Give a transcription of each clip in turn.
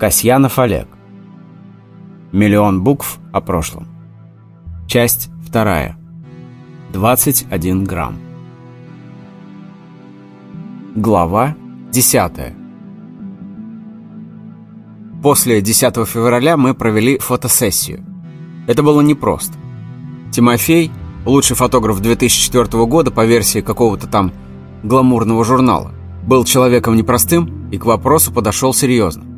Касьянов Олег. Миллион букв о прошлом. Часть вторая. 21 грамм. Глава 10. После 10 февраля мы провели фотосессию. Это было непросто. Тимофей, лучший фотограф 2004 года по версии какого-то там гламурного журнала, был человеком непростым и к вопросу подошел серьезно.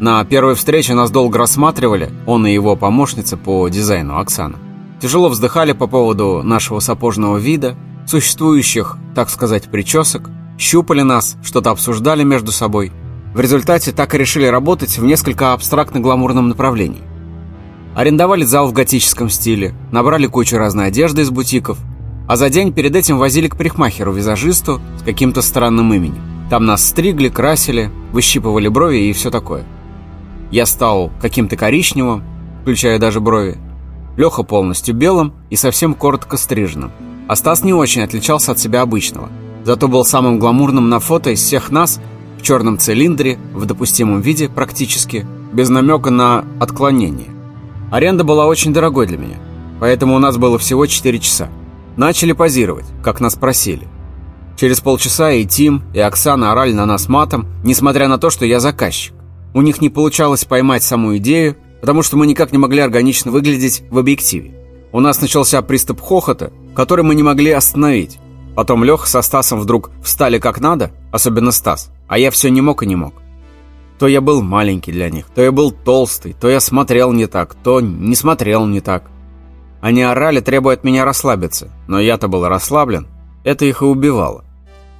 На первой встрече нас долго рассматривали, он и его помощница по дизайну Оксана. Тяжело вздыхали по поводу нашего сапожного вида, существующих, так сказать, причесок, щупали нас, что-то обсуждали между собой. В результате так и решили работать в несколько абстрактно-гламурном направлении. Арендовали зал в готическом стиле, набрали кучу разной одежды из бутиков, а за день перед этим возили к парикмахеру-визажисту с каким-то странным именем. Там нас стригли, красили, выщипывали брови и все такое. Я стал каким-то коричневым, включая даже брови. Леха полностью белым и совсем коротко стриженным. А Стас не очень отличался от себя обычного. Зато был самым гламурным на фото из всех нас в черном цилиндре, в допустимом виде практически, без намека на отклонение. Аренда была очень дорогой для меня, поэтому у нас было всего 4 часа. Начали позировать, как нас просили. Через полчаса и Тим, и Оксана орали на нас матом, несмотря на то, что я заказчик. У них не получалось поймать саму идею, потому что мы никак не могли органично выглядеть в объективе. У нас начался приступ хохота, который мы не могли остановить. Потом Леха со Стасом вдруг встали как надо, особенно Стас, а я все не мог и не мог. То я был маленький для них, то я был толстый, то я смотрел не так, то не смотрел не так. Они орали, требуя от меня расслабиться, но я-то был расслаблен, это их и убивало.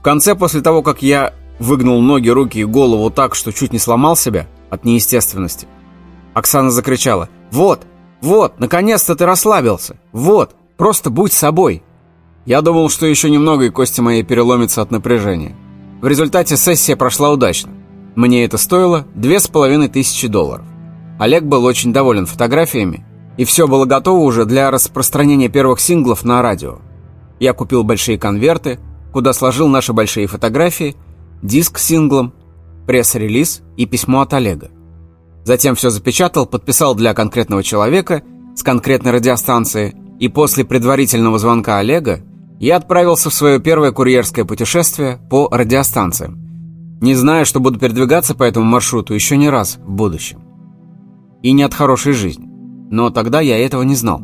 В конце, после того, как я выгнул ноги, руки и голову так, что чуть не сломал себя от неестественности. Оксана закричала «Вот, вот, наконец-то ты расслабился! Вот, просто будь собой!» Я думал, что еще немного и кости мои переломятся от напряжения. В результате сессия прошла удачно. Мне это стоило две с половиной тысячи долларов. Олег был очень доволен фотографиями, и все было готово уже для распространения первых синглов на радио. Я купил большие конверты, куда сложил наши большие фотографии – диск с синглом, пресс-релиз и письмо от Олега. Затем все запечатал, подписал для конкретного человека с конкретной радиостанции, и после предварительного звонка Олега я отправился в свое первое курьерское путешествие по радиостанциям, не зная, что буду передвигаться по этому маршруту еще не раз в будущем. И не от хорошей жизни. Но тогда я этого не знал.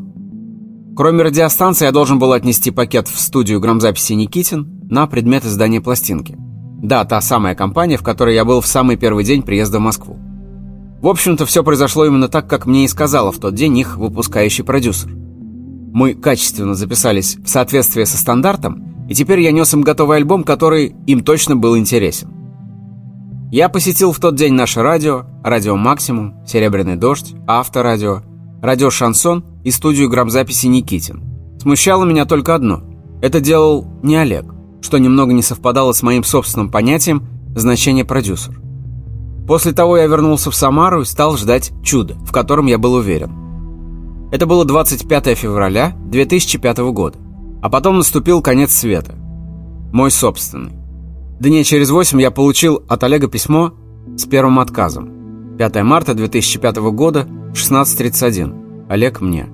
Кроме радиостанции, я должен был отнести пакет в студию грамзаписи «Никитин» на предмет издания пластинки – да, та самая компания, в которой я был в самый первый день приезда в Москву. В общем-то, все произошло именно так, как мне и сказала в тот день их выпускающий продюсер. Мы качественно записались в соответствии со стандартом, и теперь я нес им готовый альбом, который им точно был интересен. Я посетил в тот день наше радио, радио «Максимум», «Серебряный дождь», «Авторадио», радио «Шансон» и студию грамзаписи «Никитин». Смущало меня только одно. Это делал не Олег что немного не совпадало с моим собственным понятием значения продюсер. После того я вернулся в Самару и стал ждать чуда, в котором я был уверен. Это было 25 февраля 2005 года, а потом наступил конец света. Мой собственный. Дней через восемь я получил от Олега письмо с первым отказом. 5 марта 2005 года, 16.31. Олег мне.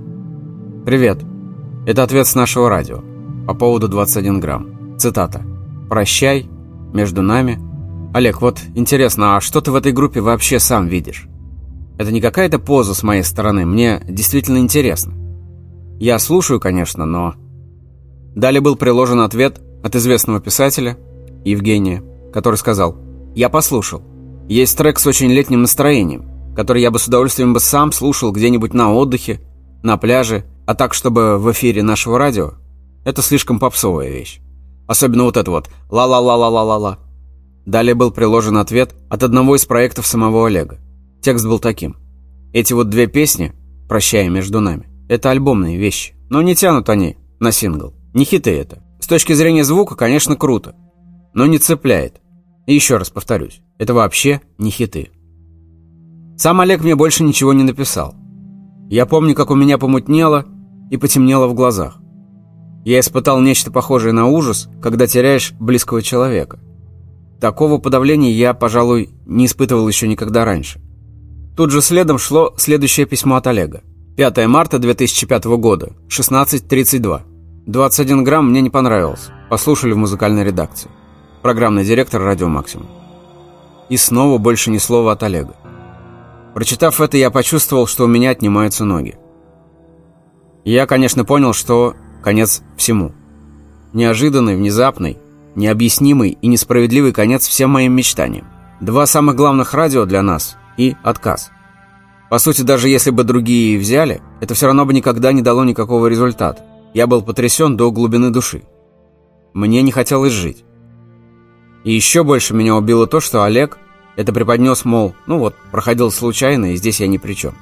«Привет. Это ответ с нашего радио. По поводу 21 грамм. Цитата. «Прощай, между нами». Олег, вот интересно, а что ты в этой группе вообще сам видишь? Это не какая-то поза с моей стороны, мне действительно интересно. Я слушаю, конечно, но... Далее был приложен ответ от известного писателя, Евгения, который сказал «Я послушал. Есть трек с очень летним настроением, который я бы с удовольствием бы сам слушал где-нибудь на отдыхе, на пляже, а так, чтобы в эфире нашего радио. Это слишком попсовая вещь. Особенно вот это вот «ла-ла-ла-ла-ла-ла-ла». Далее был приложен ответ от одного из проектов самого Олега. Текст был таким. Эти вот две песни, прощая между нами, это альбомные вещи, но не тянут они на сингл. Не хиты это. С точки зрения звука, конечно, круто, но не цепляет. И еще раз повторюсь, это вообще не хиты. Сам Олег мне больше ничего не написал. Я помню, как у меня помутнело и потемнело в глазах. Я испытал нечто похожее на ужас, когда теряешь близкого человека. такого подавления я, пожалуй, не испытывал еще никогда раньше. Тут же следом шло следующее письмо от Олега. 5 марта 2005 года, 16.32. 21 грамм мне не понравился. Послушали в музыкальной редакции. Программный директор «Радио Максимум». И снова больше ни слова от Олега. Прочитав это, я почувствовал, что у меня отнимаются ноги. я, конечно, понял, что конец всему. Неожиданный, внезапный, необъяснимый и несправедливый конец всем моим мечтаниям. Два самых главных радио для нас и отказ. По сути, даже если бы другие взяли, это все равно бы никогда не дало никакого результата. Я был потрясен до глубины души. Мне не хотелось жить. И еще больше меня убило то, что Олег это преподнес, мол, ну вот, проходил случайно, и здесь я ни при чем.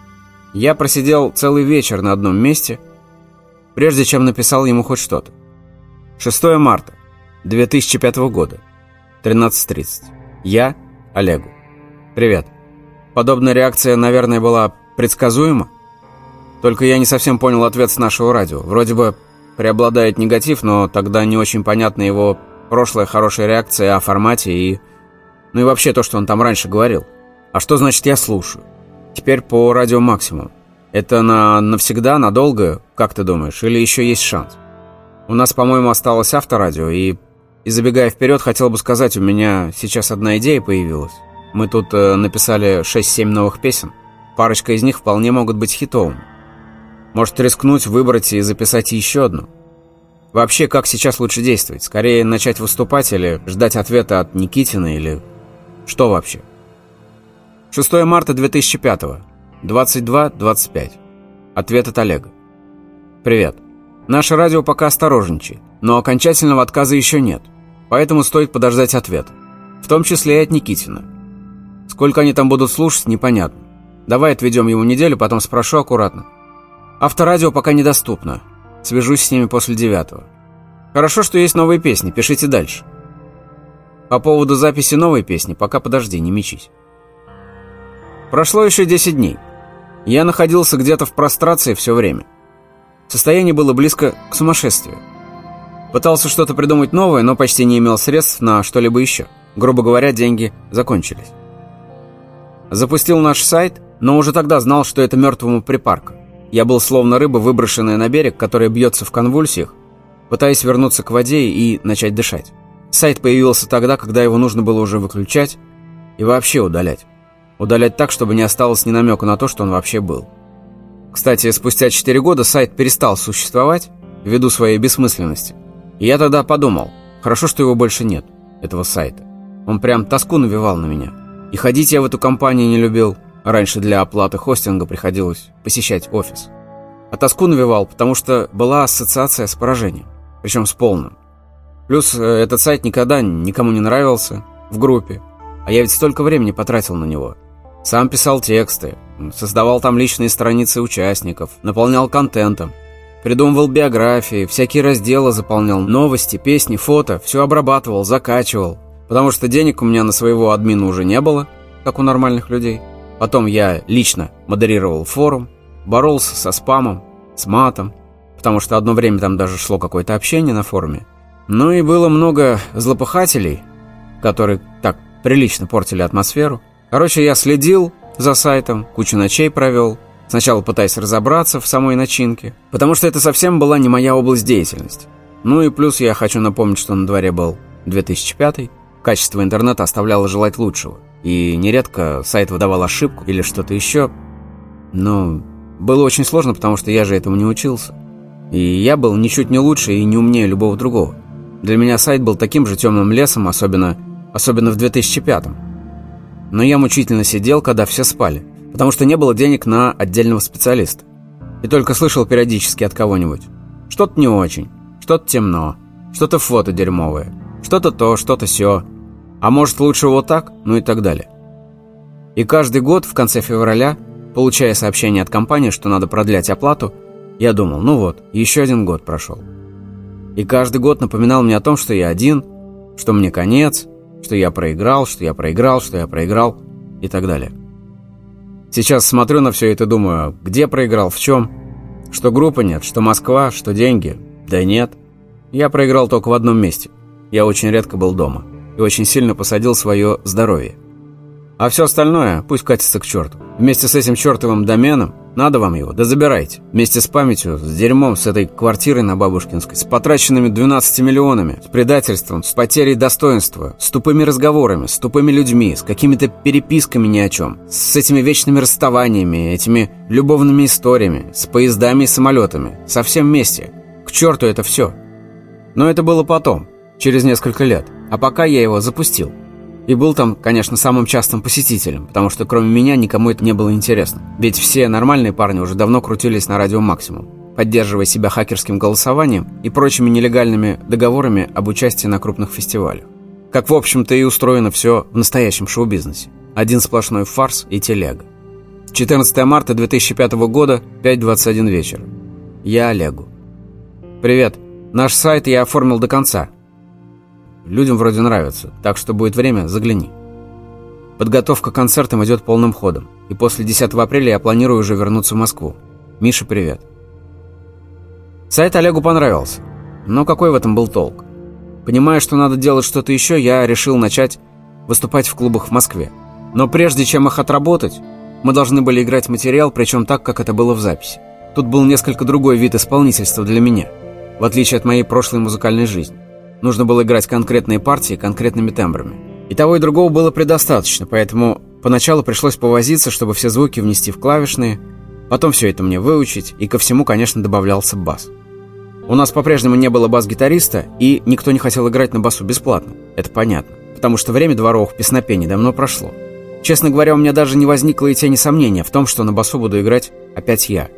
Я просидел целый вечер на одном месте, прежде чем написал ему хоть что-то. 6 марта 2005 года, 13.30. Я Олегу. Привет. Подобная реакция, наверное, была предсказуема. Только я не совсем понял ответ с нашего радио. Вроде бы преобладает негатив, но тогда не очень понятна его прошлая хорошая реакция о формате и... Ну и вообще то, что он там раньше говорил. А что значит «я слушаю»? Теперь по радио максимум. Это на навсегда, надолго, как ты думаешь? Или еще есть шанс? У нас, по-моему, осталось авторадио, и... И забегая вперед, хотел бы сказать, у меня сейчас одна идея появилась. Мы тут э, написали 6-7 новых песен. Парочка из них вполне могут быть хитовыми. Может рискнуть, выбрать и записать еще одну. Вообще, как сейчас лучше действовать? Скорее начать выступать или ждать ответа от Никитина или... Что вообще? 6 марта 2005 22.25. Ответ от Олега. Привет. Наше радио пока осторожничает, но окончательного отказа еще нет, поэтому стоит подождать ответ, в том числе и от Никитина. Сколько они там будут слушать, непонятно. Давай отведем ему неделю, потом спрошу аккуратно. Авторадио пока недоступно. Свяжусь с ними после девятого. Хорошо, что есть новые песни, пишите дальше. По поводу записи новой песни, пока подожди, не мечись. Прошло еще 10 дней. Я находился где-то в прострации все время. Состояние было близко к сумасшествию. Пытался что-то придумать новое, но почти не имел средств на что-либо еще. Грубо говоря, деньги закончились. Запустил наш сайт, но уже тогда знал, что это мертвому припарка. Я был словно рыба, выброшенная на берег, которая бьется в конвульсиях, пытаясь вернуться к воде и начать дышать. Сайт появился тогда, когда его нужно было уже выключать и вообще удалять. Удалять так, чтобы не осталось ни намека на то, что он вообще был. Кстати, спустя 4 года сайт перестал существовать ввиду своей бессмысленности. И я тогда подумал, хорошо, что его больше нет, этого сайта. Он прям тоску навевал на меня. И ходить я в эту компанию не любил. Раньше для оплаты хостинга приходилось посещать офис. А тоску навевал, потому что была ассоциация с поражением. Причем с полным. Плюс э, этот сайт никогда никому не нравился в группе. А я ведь столько времени потратил на него. Сам писал тексты, создавал там личные страницы участников, наполнял контентом, придумывал биографии, всякие разделы заполнял, новости, песни, фото, все обрабатывал, закачивал. Потому что денег у меня на своего админа уже не было, как у нормальных людей. Потом я лично модерировал форум, боролся со спамом, с матом, потому что одно время там даже шло какое-то общение на форуме. Ну и было много злопыхателей, которые так прилично портили атмосферу. Короче, я следил за сайтом, кучу ночей провел, сначала пытаясь разобраться в самой начинке, потому что это совсем была не моя область деятельности. Ну и плюс я хочу напомнить, что на дворе был 2005 качество интернета оставляло желать лучшего. И нередко сайт выдавал ошибку или что-то еще. Но было очень сложно, потому что я же этому не учился. И я был ничуть не лучше и не умнее любого другого. Для меня сайт был таким же темным лесом, особенно, особенно в 2005-м. Но я мучительно сидел, когда все спали, потому что не было денег на отдельного специалиста. И только слышал периодически от кого-нибудь. Что-то не очень, что-то темно, что-то фото дерьмовое, что-то то, что-то сё. А может лучше вот так, ну и так далее. И каждый год в конце февраля, получая сообщение от компании, что надо продлять оплату, я думал, ну вот, еще один год прошел. И каждый год напоминал мне о том, что я один, что мне конец, что я проиграл, что я проиграл, что я проиграл и так далее. Сейчас смотрю на все это и думаю, где проиграл, в чем? Что группы нет, что Москва, что деньги? Да нет. Я проиграл только в одном месте. Я очень редко был дома. и очень сильно посадил свое здоровье. А все остальное пусть катится к черту. Вместе с этим чертовым доменом, надо вам его, да забирайте. Вместе с памятью, с дерьмом, с этой квартирой на Бабушкинской, с потраченными 12 миллионами, с предательством, с потерей достоинства, с тупыми разговорами, с тупыми людьми, с какими-то переписками ни о чем, с этими вечными расставаниями, этими любовными историями, с поездами и самолетами, со всем вместе. К черту это все. Но это было потом, через несколько лет. А пока я его запустил. И был там, конечно, самым частым посетителем, потому что кроме меня никому это не было интересно. Ведь все нормальные парни уже давно крутились на радио «Максимум», поддерживая себя хакерским голосованием и прочими нелегальными договорами об участии на крупных фестивалях. Как, в общем-то, и устроено все в настоящем шоу-бизнесе. Один сплошной фарс и телега. 14 марта 2005 года, 5.21 вечера. Я Олегу. «Привет. Наш сайт я оформил до конца. Людям вроде нравится, так что будет время, загляни. Подготовка к концертам идет полным ходом, и после 10 апреля я планирую уже вернуться в Москву. Миша, привет. Сайт Олегу понравился, но какой в этом был толк? Понимая, что надо делать что-то еще, я решил начать выступать в клубах в Москве. Но прежде чем их отработать, мы должны были играть материал, причем так, как это было в записи. Тут был несколько другой вид исполнительства для меня, в отличие от моей прошлой музыкальной жизни. Нужно было играть конкретные партии конкретными тембрами. И того и другого было предостаточно, поэтому поначалу пришлось повозиться, чтобы все звуки внести в клавишные, потом все это мне выучить, и ко всему, конечно, добавлялся бас. У нас по-прежнему не было бас-гитариста, и никто не хотел играть на басу бесплатно. Это понятно, потому что время дворовых песнопений давно прошло. Честно говоря, у меня даже не возникло и тени сомнения в том, что на басу буду играть опять я.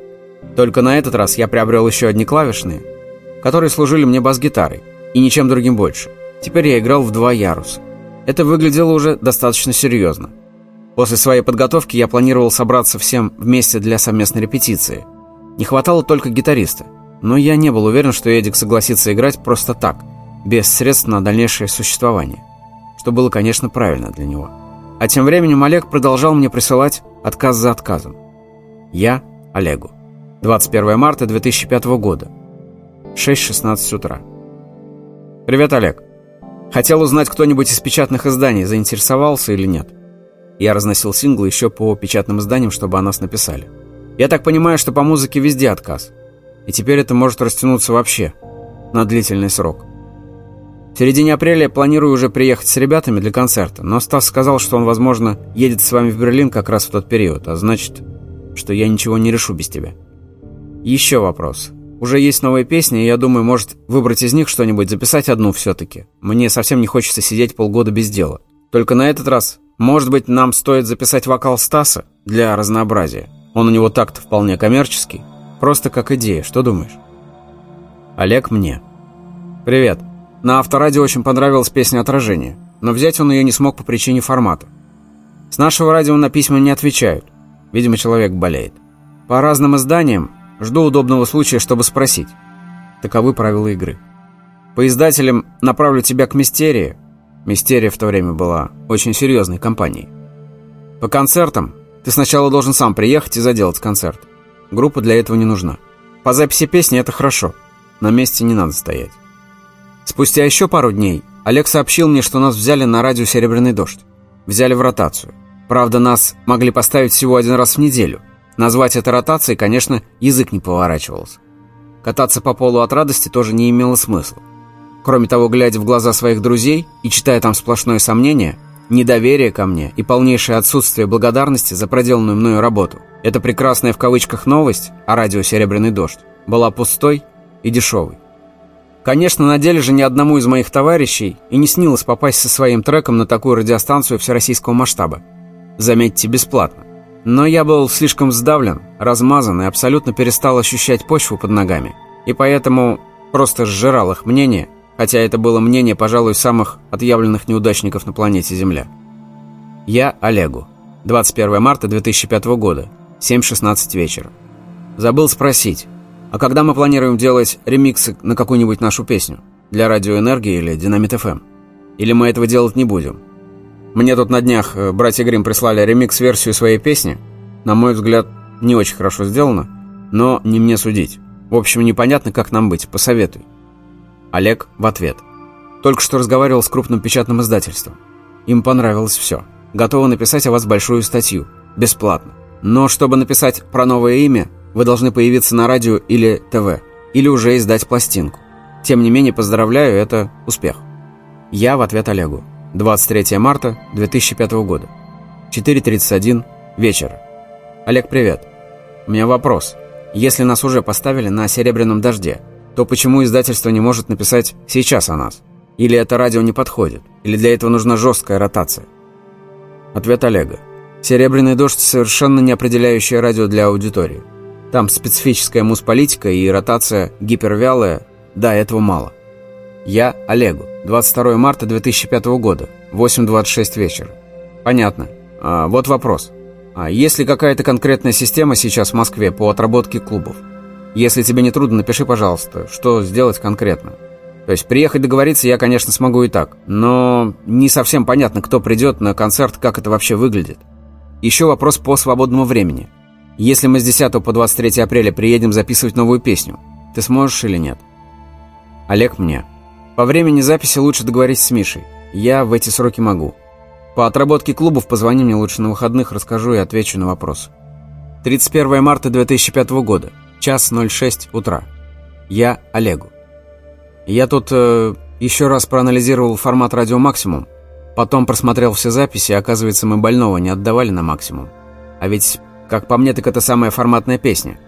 Только на этот раз я приобрел еще одни клавишные, которые служили мне бас-гитарой, и ничем другим больше. Теперь я играл в два яруса. Это выглядело уже достаточно серьезно. После своей подготовки я планировал собраться всем вместе для совместной репетиции. Не хватало только гитариста. Но я не был уверен, что Эдик согласится играть просто так, без средств на дальнейшее существование. Что было, конечно, правильно для него. А тем временем Олег продолжал мне присылать отказ за отказом. Я Олегу. 21 марта 2005 года. 6.16 утра. «Привет, Олег. Хотел узнать, кто-нибудь из печатных изданий заинтересовался или нет?» Я разносил синглы еще по печатным изданиям, чтобы о нас написали. «Я так понимаю, что по музыке везде отказ. И теперь это может растянуться вообще на длительный срок. В середине апреля я планирую уже приехать с ребятами для концерта, но Стас сказал, что он, возможно, едет с вами в Берлин как раз в тот период, а значит, что я ничего не решу без тебя. Еще вопрос. Уже есть новые песни, и я думаю, может, выбрать из них что-нибудь, записать одну все-таки. Мне совсем не хочется сидеть полгода без дела. Только на этот раз, может быть, нам стоит записать вокал Стаса для разнообразия. Он у него так-то вполне коммерческий. Просто как идея, что думаешь? Олег мне. Привет. На авторадио очень понравилась песня «Отражение», но взять он ее не смог по причине формата. С нашего радио на письма не отвечают. Видимо, человек болеет. По разным изданиям Жду удобного случая, чтобы спросить. Таковы правила игры. По издателям направлю тебя к Мистерии. Мистерия в то время была очень серьезной компанией. По концертам ты сначала должен сам приехать и заделать концерт. Группа для этого не нужна. По записи песни это хорошо. На месте не надо стоять. Спустя еще пару дней Олег сообщил мне, что нас взяли на радио «Серебряный дождь». Взяли в ротацию. Правда, нас могли поставить всего один раз в неделю – Назвать это ротацией, конечно, язык не поворачивался. Кататься по полу от радости тоже не имело смысла. Кроме того, глядя в глаза своих друзей и читая там сплошное сомнение, недоверие ко мне и полнейшее отсутствие благодарности за проделанную мною работу, эта прекрасная в кавычках новость о радио «Серебряный дождь» была пустой и дешевой. Конечно, на деле же ни одному из моих товарищей и не снилось попасть со своим треком на такую радиостанцию всероссийского масштаба. Заметьте, бесплатно. Но я был слишком сдавлен, размазан и абсолютно перестал ощущать почву под ногами. И поэтому просто сжирал их мнение, хотя это было мнение, пожалуй, самых отъявленных неудачников на планете Земля. Я Олегу. 21 марта 2005 года. 7.16 вечера. Забыл спросить, а когда мы планируем делать ремиксы на какую-нибудь нашу песню? Для радиоэнергии или Динамит ФМ? Или мы этого делать не будем? Мне тут на днях э, братья Грим прислали ремикс-версию своей песни. На мой взгляд, не очень хорошо сделано, но не мне судить. В общем, непонятно, как нам быть. Посоветуй. Олег в ответ. Только что разговаривал с крупным печатным издательством. Им понравилось все. Готовы написать о вас большую статью. Бесплатно. Но чтобы написать про новое имя, вы должны появиться на радио или ТВ. Или уже издать пластинку. Тем не менее, поздравляю, это успех. Я в ответ Олегу. 23 марта 2005 года. 4.31 вечера. Олег, привет. У меня вопрос. Если нас уже поставили на «Серебряном дожде», то почему издательство не может написать сейчас о нас? Или это радио не подходит? Или для этого нужна жесткая ротация? Ответ Олега. «Серебряный дождь» — совершенно не определяющее радио для аудитории. Там специфическая мусполитика и ротация гипервялая. Да, этого мало. Я Олегу. 22 марта 2005 года. 8.26 вечера. Понятно. А, вот вопрос. А есть ли какая-то конкретная система сейчас в Москве по отработке клубов? Если тебе не трудно, напиши, пожалуйста, что сделать конкретно. То есть приехать договориться я, конечно, смогу и так, но не совсем понятно, кто придет на концерт, как это вообще выглядит. Еще вопрос по свободному времени. Если мы с 10 по 23 апреля приедем записывать новую песню, ты сможешь или нет? Олег мне. По времени записи лучше договориться с Мишей. Я в эти сроки могу. По отработке клубов позвони мне лучше на выходных, расскажу и отвечу на вопрос. 31 марта 2005 года. Час 06 утра. Я Олегу. Я тут э, еще раз проанализировал формат радио «Максимум». Потом просмотрел все записи, и, оказывается, мы больного не отдавали на максимум. А ведь, как по мне, так это самая форматная песня.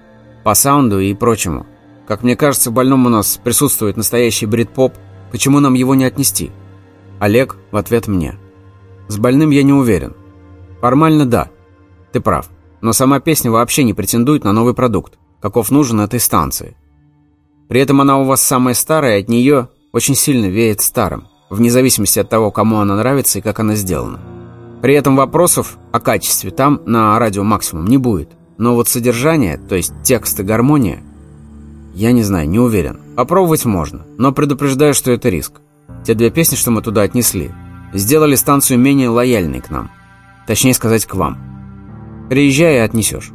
По саунду и прочему. Как мне кажется, в больном у нас присутствует настоящий брит-поп. Почему нам его не отнести? Олег в ответ мне. С больным я не уверен. Формально да, ты прав. Но сама песня вообще не претендует на новый продукт, каков нужен этой станции. При этом она у вас самая старая, от нее очень сильно веет старым, вне зависимости от того, кому она нравится и как она сделана. При этом вопросов о качестве там на радио максимум не будет. Но вот содержание, то есть текст и гармония, я не знаю, не уверен. Попробовать можно, но предупреждаю, что это риск. Те две песни, что мы туда отнесли, сделали станцию менее лояльной к нам. Точнее сказать, к вам. Приезжай и отнесешь.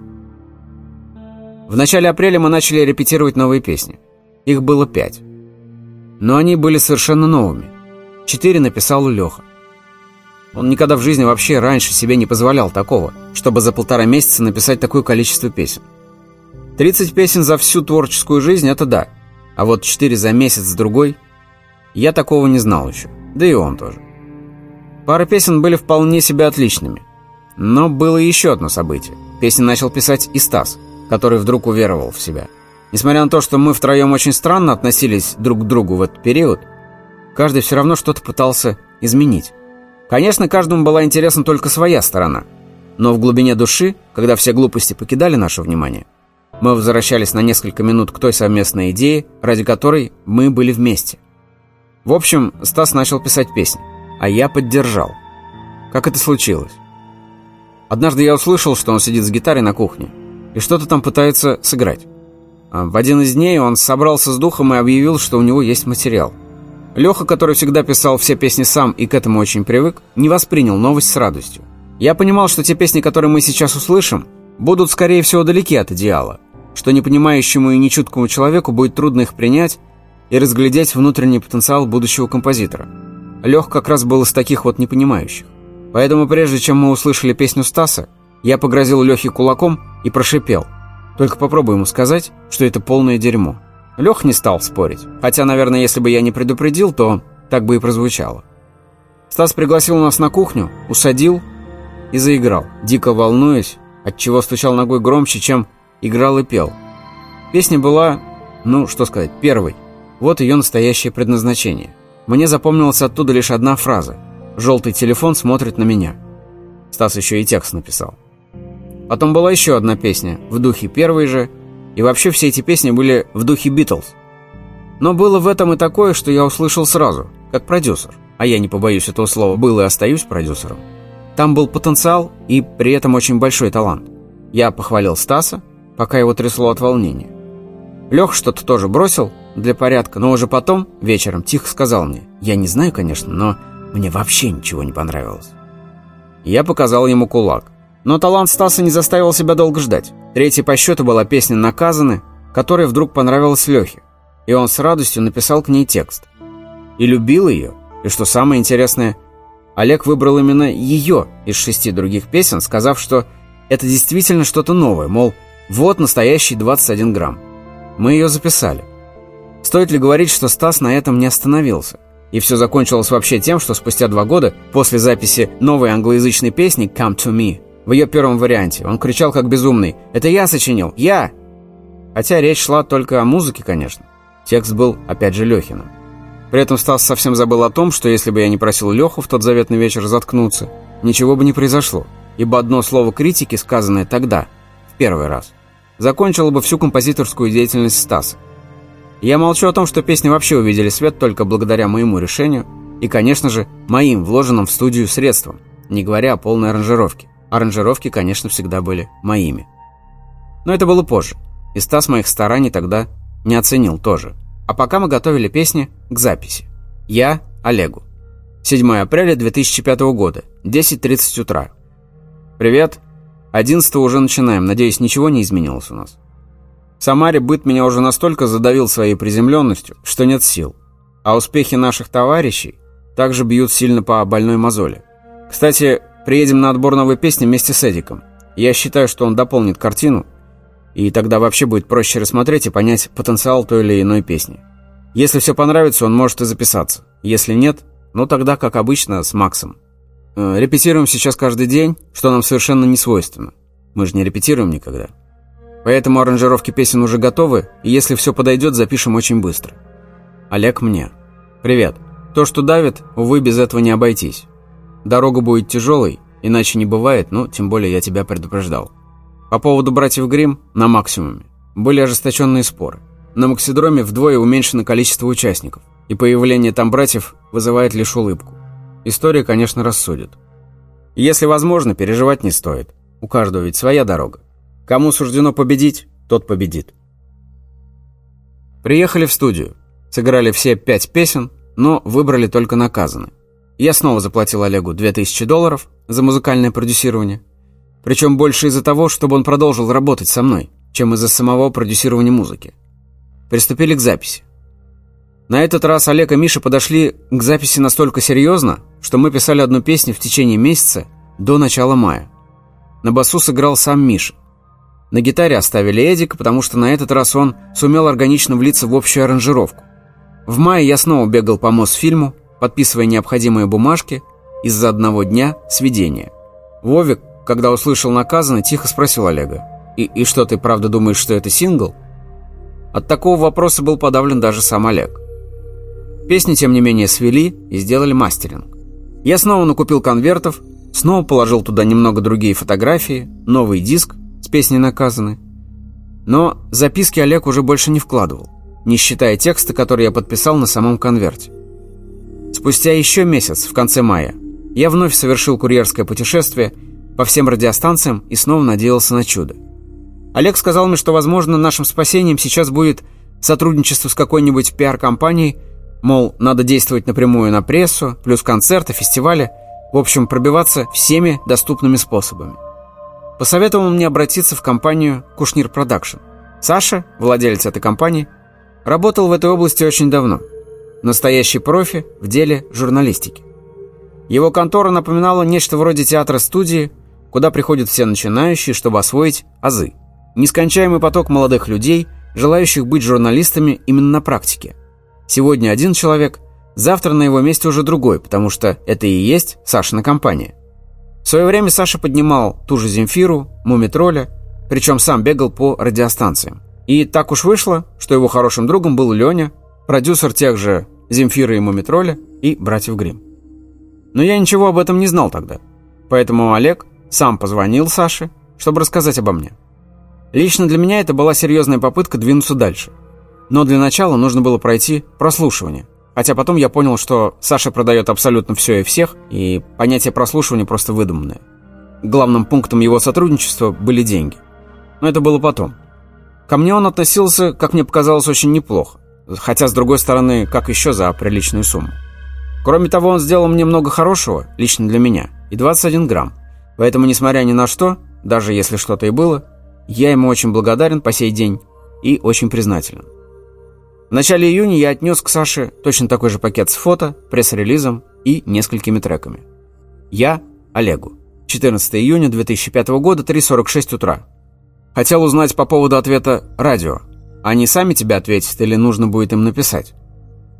В начале апреля мы начали репетировать новые песни. Их было пять. Но они были совершенно новыми. Четыре написал Леха. Он никогда в жизни вообще раньше себе не позволял такого, чтобы за полтора месяца написать такое количество песен. 30 песен за всю творческую жизнь – это да. А вот 4 за месяц-другой – я такого не знал еще. Да и он тоже. Пара песен были вполне себе отличными. Но было еще одно событие. Песни начал писать и Стас, который вдруг уверовал в себя – Несмотря на то, что мы втроем очень странно относились друг к другу в этот период, каждый все равно что-то пытался изменить. Конечно, каждому была интересна только своя сторона. Но в глубине души, когда все глупости покидали наше внимание, мы возвращались на несколько минут к той совместной идее, ради которой мы были вместе. В общем, Стас начал писать песни, а я поддержал. Как это случилось? Однажды я услышал, что он сидит с гитарой на кухне и что-то там пытается сыграть. А в один из дней он собрался с духом и объявил, что у него есть материал. Леха, который всегда писал все песни сам и к этому очень привык, не воспринял новость с радостью. Я понимал, что те песни, которые мы сейчас услышим, будут, скорее всего, далеки от идеала, что непонимающему и нечуткому человеку будет трудно их принять и разглядеть внутренний потенциал будущего композитора. Лех как раз был из таких вот непонимающих. Поэтому прежде чем мы услышали песню Стаса, я погрозил Лехе кулаком и прошипел – только попробуй ему сказать, что это полное дерьмо. Лех не стал спорить. Хотя, наверное, если бы я не предупредил, то так бы и прозвучало. Стас пригласил нас на кухню, усадил и заиграл, дико волнуясь, отчего стучал ногой громче, чем играл и пел. Песня была, ну, что сказать, первой. Вот ее настоящее предназначение. Мне запомнилась оттуда лишь одна фраза. «Желтый телефон смотрит на меня». Стас еще и текст написал. Потом была еще одна песня, в духе первой же, и вообще все эти песни были в духе Битлз. Но было в этом и такое, что я услышал сразу, как продюсер. А я не побоюсь этого слова, был и остаюсь продюсером. Там был потенциал и при этом очень большой талант. Я похвалил Стаса, пока его трясло от волнения. Лех что-то тоже бросил для порядка, но уже потом, вечером, тихо сказал мне, «Я не знаю, конечно, но мне вообще ничего не понравилось». Я показал ему кулак. Но талант Стаса не заставил себя долго ждать. Третьей по счету была песня «Наказаны», которая вдруг понравилась Лехе, и он с радостью написал к ней текст. И любил ее. И что самое интересное, Олег выбрал именно ее из шести других песен, сказав, что это действительно что-то новое, мол, вот настоящий 21 грамм. Мы ее записали. Стоит ли говорить, что Стас на этом не остановился? И все закончилось вообще тем, что спустя два года, после записи новой англоязычной песни «Come to me», в ее первом варианте, он кричал как безумный «Это я сочинил! Я!» Хотя речь шла только о музыке, конечно. Текст был, опять же, Лехиным. При этом Стас совсем забыл о том, что если бы я не просил Леху в тот заветный вечер заткнуться, ничего бы не произошло, ибо одно слово критики, сказанное тогда, в первый раз, закончило бы всю композиторскую деятельность Стаса. Я молчу о том, что песни вообще увидели свет только благодаря моему решению и, конечно же, моим вложенным в студию средствам, не говоря о полной аранжировке. Аранжировки, конечно, всегда были моими. Но это было позже, и Стас моих стараний тогда не оценил тоже. А пока мы готовили песни к записи. Я Олегу. 7 апреля 2005 года, 10.30 утра. «Привет. 11 уже начинаем. Надеюсь, ничего не изменилось у нас?» В Самаре быт меня уже настолько задавил своей приземленностью, что нет сил. А успехи наших товарищей также бьют сильно по больной мозоли. Кстати, приедем на отбор новой песни вместе с Эдиком. Я считаю, что он дополнит картину, и тогда вообще будет проще рассмотреть и понять потенциал той или иной песни. Если все понравится, он может и записаться. Если нет, ну тогда, как обычно, с Максом. Э, репетируем сейчас каждый день, что нам совершенно не свойственно. Мы же не репетируем никогда. Поэтому аранжировки песен уже готовы, и если все подойдет, запишем очень быстро. Олег мне. Привет. То, что давит, увы, без этого не обойтись. Дорога будет тяжелой, иначе не бывает, но тем более я тебя предупреждал. По поводу братьев Грим на максимуме. Были ожесточенные споры. На Максидроме вдвое уменьшено количество участников, и появление там братьев вызывает лишь улыбку. История, конечно, рассудит. если возможно, переживать не стоит. У каждого ведь своя дорога. Кому суждено победить, тот победит. Приехали в студию. Сыграли все пять песен, но выбрали только наказаны. Я снова заплатил Олегу 2000 долларов за музыкальное продюсирование. Причем больше из-за того, чтобы он продолжил работать со мной, чем из-за самого продюсирования музыки. Приступили к записи. На этот раз Олег и Миша подошли к записи настолько серьезно, что мы писали одну песню в течение месяца до начала мая. На басу сыграл сам Миша. На гитаре оставили Эдика, потому что на этот раз он сумел органично влиться в общую аранжировку. В мае я снова бегал по Мосфильму, подписывая необходимые бумажки из-за одного дня сведения. Вовик, когда услышал наказанно, тихо спросил Олега. «И, «И что, ты правда думаешь, что это сингл?» От такого вопроса был подавлен даже сам Олег. Песни, тем не менее, свели и сделали мастеринг. Я снова накупил конвертов, снова положил туда немного другие фотографии, новый диск с песней наказаны. Но записки Олег уже больше не вкладывал, не считая текста, который я подписал на самом конверте. Спустя еще месяц, в конце мая, я вновь совершил курьерское путешествие по всем радиостанциям и снова надеялся на чудо. Олег сказал мне, что, возможно, нашим спасением сейчас будет сотрудничество с какой-нибудь пиар-компанией, мол, надо действовать напрямую на прессу, плюс концерты, фестивали, в общем, пробиваться всеми доступными способами. Посоветовал мне обратиться в компанию «Кушнир Продакшн». Саша, владелец этой компании, работал в этой области очень давно. Настоящий профи в деле журналистики. Его контора напоминала нечто вроде театра-студии, куда приходят все начинающие, чтобы освоить азы. Нескончаемый поток молодых людей, желающих быть журналистами именно на практике. Сегодня один человек, завтра на его месте уже другой, потому что это и есть Сашина компания. В свое время Саша поднимал ту же Земфиру, Мумитроля, причем сам бегал по радиостанциям. И так уж вышло, что его хорошим другом был Леня, продюсер тех же Земфиры и Мумитроля и братьев Грим. Но я ничего об этом не знал тогда. Поэтому Олег сам позвонил Саше, чтобы рассказать обо мне. Лично для меня это была серьезная попытка двинуться дальше. Но для начала нужно было пройти прослушивание, Хотя потом я понял, что Саша продает абсолютно все и всех, и понятие прослушивания просто выдуманное. Главным пунктом его сотрудничества были деньги. Но это было потом. Ко мне он относился, как мне показалось, очень неплохо. Хотя, с другой стороны, как еще за приличную сумму. Кроме того, он сделал мне много хорошего, лично для меня, и 21 грамм. Поэтому, несмотря ни на что, даже если что-то и было, я ему очень благодарен по сей день и очень признателен. В начале июня я отнес к Саше точно такой же пакет с фото, пресс-релизом и несколькими треками. Я Олегу. 14 июня 2005 года, 3.46 утра. Хотел узнать по поводу ответа «радио». Они сами тебе ответят или нужно будет им написать?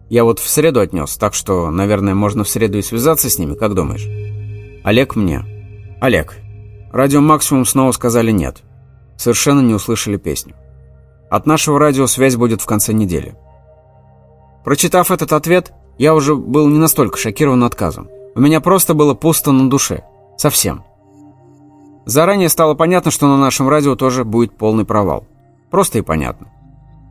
Я вот в среду отнес, так что, наверное, можно в среду и связаться с ними, как думаешь? Олег мне. Олег. Радио «Максимум» снова сказали «нет». Совершенно не услышали песню. От нашего радио связь будет в конце недели. Прочитав этот ответ, я уже был не настолько шокирован отказом. У меня просто было пусто на душе. Совсем. Заранее стало понятно, что на нашем радио тоже будет полный провал. Просто и понятно.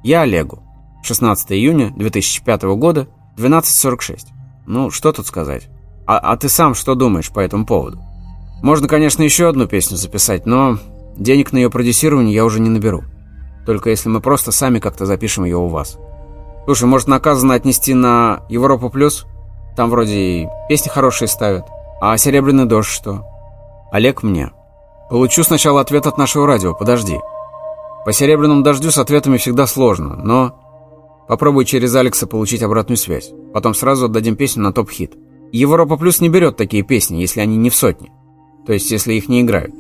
Я Олегу. 16 июня 2005 года, 12.46. Ну, что тут сказать? А, а ты сам что думаешь по этому поводу? Можно, конечно, еще одну песню записать, но денег на ее продюсирование я уже не наберу. Только если мы просто сами как-то запишем ее у вас. Слушай, может наказано отнести на Европу Плюс? Там вроде и песни хорошие ставят. А «Серебряный дождь» что? Олег мне. Получу сначала ответ от нашего радио, подожди. По «Серебряному дождю» с ответами всегда сложно, но... Попробуй через Алекса получить обратную связь. Потом сразу отдадим песню на топ-хит. Европа Плюс не берет такие песни, если они не в сотне. То есть, если их не играют.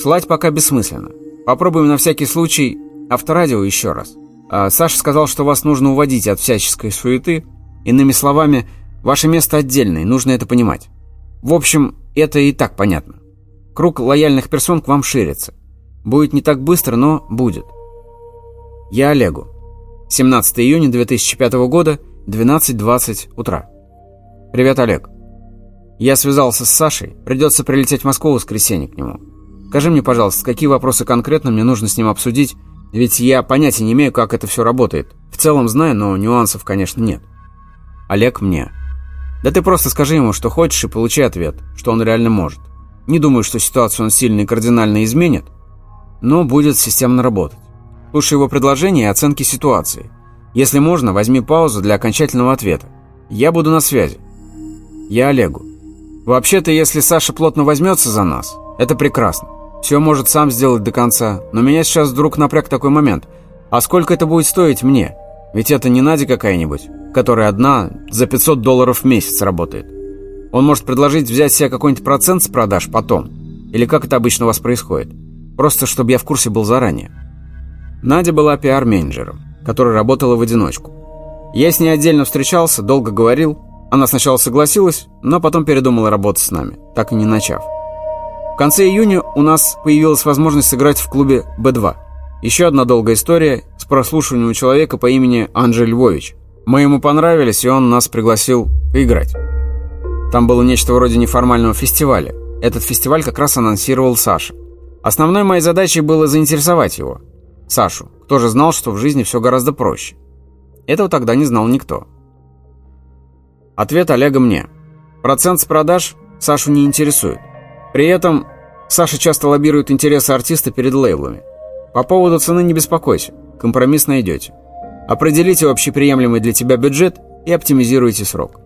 Слать пока бессмысленно. Попробуем на всякий случай авторадио еще раз. А Саша сказал, что вас нужно уводить от всяческой суеты. Иными словами, ваше место отдельное, нужно это понимать. В общем, это и так понятно. Круг лояльных персон к вам ширится. Будет не так быстро, но будет. Я Олегу. 17 июня 2005 года, 12.20 утра. Привет, Олег. Я связался с Сашей, придется прилететь в Москву в воскресенье к нему. Скажи мне, пожалуйста, какие вопросы конкретно мне нужно с ним обсудить, ведь я понятия не имею, как это все работает. В целом знаю, но нюансов, конечно, нет. Олег мне. Да ты просто скажи ему, что хочешь, и получи ответ, что он реально может. Не думаю, что ситуацию он сильно и кардинально изменит, но будет системно работать. Слушай его предложения и оценки ситуации. Если можно, возьми паузу для окончательного ответа. Я буду на связи. Я Олегу. Вообще-то, если Саша плотно возьмется за нас, это прекрасно. Все может сам сделать до конца, но меня сейчас вдруг напряг такой момент. А сколько это будет стоить мне? Ведь это не Надя какая-нибудь, которая одна за 500 долларов в месяц работает. Он может предложить взять себе какой-нибудь процент с продаж потом. Или как это обычно у вас происходит. Просто, чтобы я в курсе был заранее. Надя была пиар-менеджером, который работала в одиночку. Я с ней отдельно встречался, долго говорил. Она сначала согласилась, но потом передумала работать с нами, так и не начав. В конце июня у нас появилась возможность сыграть в клубе «Б2». Еще одна долгая история с прослушиванием человека по имени Анжель Львович. Мы ему понравились, и он нас пригласил поиграть. Там было нечто вроде неформального фестиваля. Этот фестиваль как раз анонсировал Саша. Основной моей задачей было заинтересовать его. Сашу, кто же знал, что в жизни все гораздо проще. Этого тогда не знал никто. Ответ Олега мне. Процент с продаж Сашу не интересует. При этом Саша часто лоббирует интересы артиста перед лейблами. По поводу цены не беспокойся, компромисс найдете. Определите общеприемлемый для тебя бюджет и оптимизируйте срок.